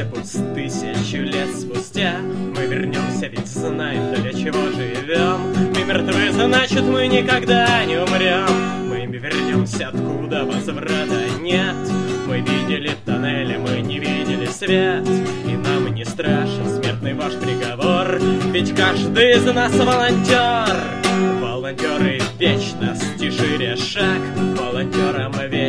вернемся пусть тысячу лет спустя. Мы вернемся, ведь знаем, для чего живем. Мы мертвы, значит мы никогда не умрем. Мы вернемся, откуда возврата нет. Мы видели тоннели, мы не видели свет. И нам не страшен смертный ваш приговор. Ведь каждый из нас волонтер. Волонтеры вечности шире шаг Волонтерам вечности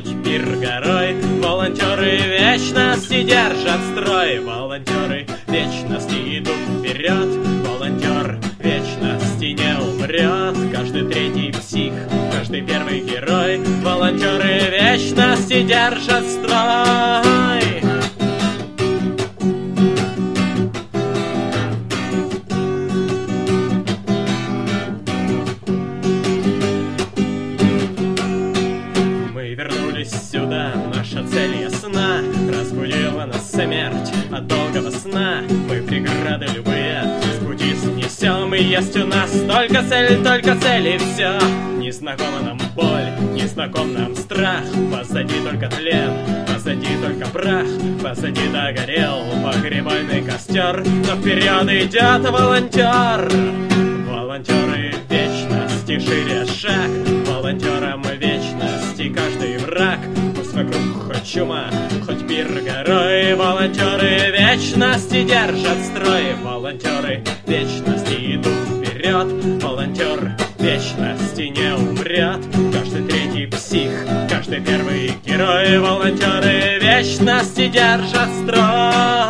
хоть пир горой Волонтеры вечности держат строй. Волонтеры вечности идут вперед. Волонтер вечности не умрет. Каждый третий псих, каждый первый герой. Волонтеры вечности держат строй цель ясна Разбудила нас смерть от долгого сна. Мы преграды любые с пути снесем И есть у нас только цель, только цель и все Незнакома нам боль, незнаком нам страх. Позади только тлен, позади только прах. Позади догорел погребальный костер Но вперед идет волонтер Волонтеры вечности шире шаг. Волонтерам вечности каждый враг чума, хоть пир горой Волонтеры вечности держат строй. Волонтеры вечности идут вперед. Волонтер вечности не умрет. Каждый третий псих, каждый первый герой. Волонтеры вечности держат строй